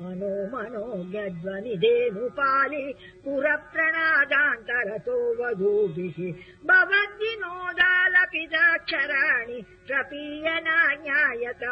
मनो मनो यद्वनि पुरप्रणादान्तरतो वधूभिः भवद्विनोदालपिताक्षराणि प्रपीयना न्यायत